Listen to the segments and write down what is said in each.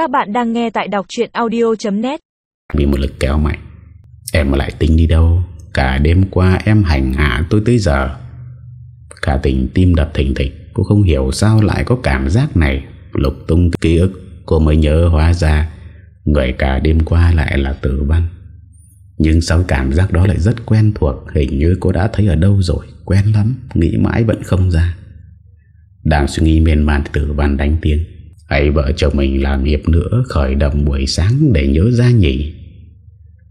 Các bạn đang nghe tại đọc chuyện audio.net Bị một lực kéo mạnh. Em mà lại tính đi đâu? Cả đêm qua em hành hạ tôi tới giờ. Cả tình tim đập thình thịch, Cô không hiểu sao lại có cảm giác này. Lục tung ký ức, Cô mới nhớ hóa ra, Người cả đêm qua lại là tử văn. Nhưng sao cảm giác đó lại rất quen thuộc, Hình như cô đã thấy ở đâu rồi, Quen lắm, Nghĩ mãi vẫn không ra. Đang suy nghĩ miền man thì tử văn đánh tiếng. Hãy vợ chồng mình làm hiệp nữa Khởi động buổi sáng để nhớ ra nhỉ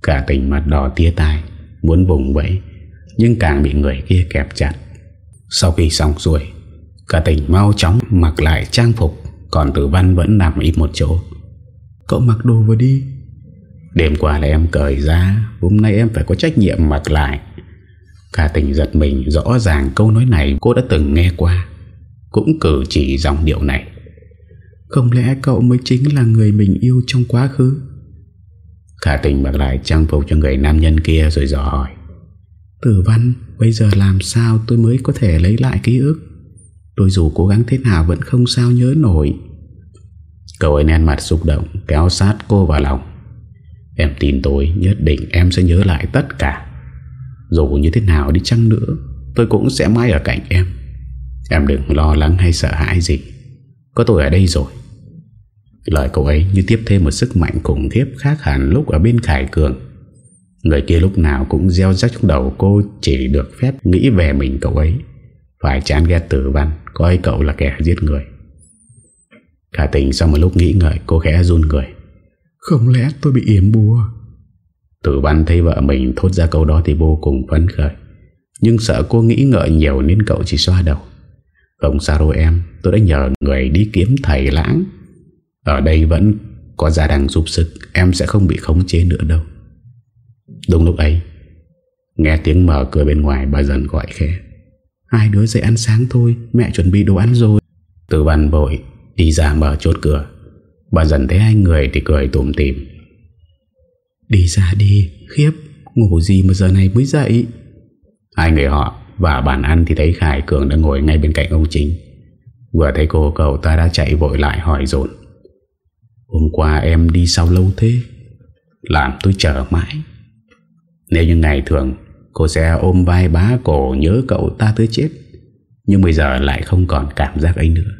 Cả tình mặt đỏ tia tai, Muốn vùng vẫy, Nhưng càng bị người kia kẹp chặt. Sau khi xong xuôi, Cả tình mau chóng mặc lại trang phục, Còn tử văn vẫn nằm ít một chỗ. Cậu mặc đồ vừa đi. Đêm qua là em cởi ra, Hôm nay em phải có trách nhiệm mặc lại. Cả tình giật mình Rõ ràng câu nói này cô đã từng nghe qua. Cũng cử chỉ dòng điệu này. Không lẽ cậu mới chính là người mình yêu trong quá khứ? Khả tình mặc lại trang phục cho người nam nhân kia rồi dò hỏi. Tử văn Bây giờ làm sao tôi mới có thể lấy lại ký ức? Tôi dù cố gắng thế nào Vẫn không sao nhớ nổi. Cậu ấy nén mặt xúc động Kéo sát cô vào lòng. Em tin tôi nhất định em sẽ nhớ lại tất cả. Dù như thế nào đi chăng nữa Tôi cũng sẽ mãi ở cạnh em. Em đừng lo lắng hay sợ hãi gì. Có tôi ở đây rồi Lời cậu ấy như tiếp thêm một sức mạnh khủng khiếp khác hẳn lúc ở bên Khải Cường. Người kia lúc nào cũng gieo rắc trong đầu cô chỉ được phép nghĩ về mình cậu ấy. Phải chán ghét tử văn Coi cậu là kẻ giết người. Khả tình sau một lúc nghĩ ngợi Cô khẽ run người. Không lẽ tôi bị yểm bùa? Tử văn thấy vợ mình thốt ra câu đó Thì vô cùng phấn khởi. Nhưng sợ cô nghĩ ngợi nhiều Nên cậu chỉ xoa đầu. Không sao đâu em Tôi đã nhờ người đi kiếm thầy lãng ở đây vẫn có gia đăng giúp sức, Em sẽ không bị khống chế nữa đâu. Đúng lúc ấy, Nghe tiếng mở cửa bên ngoài, Bà dần gọi khẽ. Hai đứa dậy ăn sáng thôi, Mẹ chuẩn bị đồ ăn rồi. Từ văn vội đi ra mở chốt cửa. Bà dần thấy hai người thì cười tùm tìm Đi ra đi, Khiếp, Ngủ gì mà giờ này mới dậy? Hai người họ và bàn ăn thì thấy Khải Cường đã ngồi ngay bên cạnh ông Chính. Vừa thấy cô, cậu ta đã chạy vội lại hỏi dồn. Hôm qua em đi sau lâu thế? Làm tôi chờ mãi. Nếu như ngày thường, Cô sẽ ôm vai bá cổ nhớ cậu ta tới chết. Nhưng bây giờ lại không còn cảm giác ấy nữa.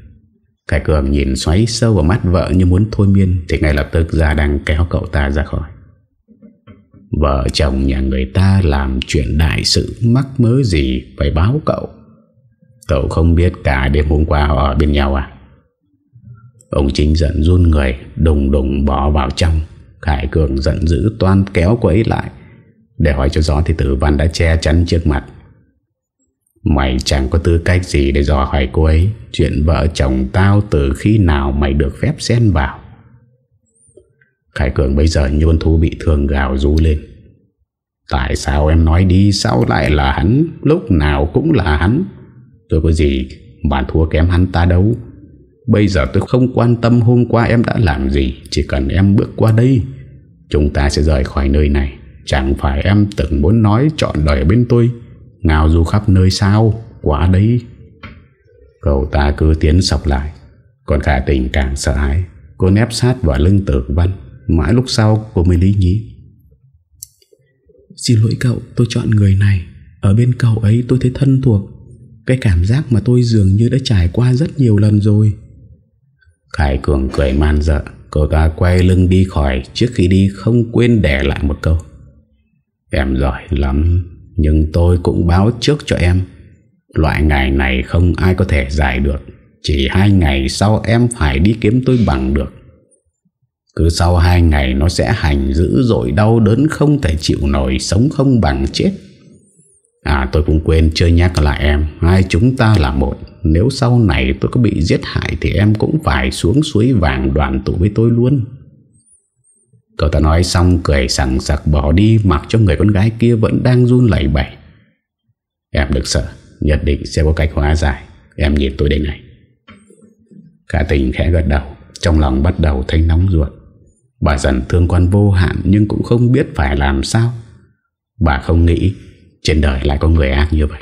Khải Cường nhìn xoáy sâu vào mắt vợ như muốn thôi miên Thì ngay lập tức ra đang kéo cậu ta ra khỏi. Vợ chồng nhà người ta làm chuyện đại sự mắc mớ gì phải báo cậu? Cậu không biết cả đêm hôm qua họ ở bên nhau à? Ông chính giận run người, Đùng đùng bỏ vào trong. Khải Cường giận dữ toan kéo cô ấy lại. Để hỏi cho rõ thì tử văn đã che chắn trước mặt. Mày chẳng có tư cách gì để dò hỏi cô ấy. Chuyện vợ chồng tao từ khi nào mày được phép xen vào? Khải Cường bây giờ như con thú bị thương gào rú lên. Tại sao em nói đi, Sao lại là hắn? Lúc nào cũng là hắn. Tôi có gì bạn thua kém hắn ta đâu. Bây giờ tôi không quan tâm hôm qua em đã làm gì, Chỉ cần em bước qua đây, Chúng ta sẽ rời khỏi nơi này. Chẳng phải em từng muốn nói chọn đời bên tôi Ngào du khắp nơi sao? Quá đấy. Cậu ta cứ tiến sọc lại. Còn khả tình càng sợ hãi, Cô nép sát vào lưng tử văn. Mãi lúc sau cô mới lý nhí. Xin lỗi cậu, tôi chọn người này. Ở bên cậu ấy tôi thấy thân thuộc. Cái cảm giác mà tôi dường như đã trải qua rất nhiều lần rồi. Khải Cường cười man dợ. Cậu ta quay lưng đi khỏi Trước khi đi, không quên để lại một câu. Em giỏi lắm, Nhưng tôi cũng báo trước cho em. Loại ngày này không ai có thể giải được. Chỉ hai ngày sau em phải đi kiếm tôi bằng được. Cứ sau hai ngày nó sẽ hành dữ dội đau đớn không thể chịu nổi, Sống không bằng chết. À tôi cũng quên chơi nhắc lại em. Hai chúng ta là một. Nếu sau này tôi có bị giết hại Thì em cũng phải xuống suối vàng đoàn tụ với tôi luôn. Cậu ta nói xong, cười sẵn sặc bỏ đi, Mặc cho người con gái kia vẫn đang run lẩy bẩy. Em được sợ, Nhất định sẽ có cách hóa giải. Em nhìn tôi đây này. Cả tình khẽ gật đầu, Trong lòng bắt đầu thấy nóng ruột. Bà dần thương con vô hạn Nhưng cũng không biết phải làm sao. Bà không nghĩ trên đời lại có người ác như vậy.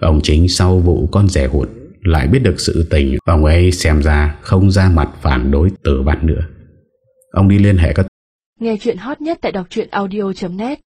Ông chính sau vụ con rẻ hụt Lại biết được sự tình. Ông ấy xem ra không ra mặt phản đối tử bạn nữa. Ông đi liên hệ các Nghe chuyện hot nhất tại đọc audio.net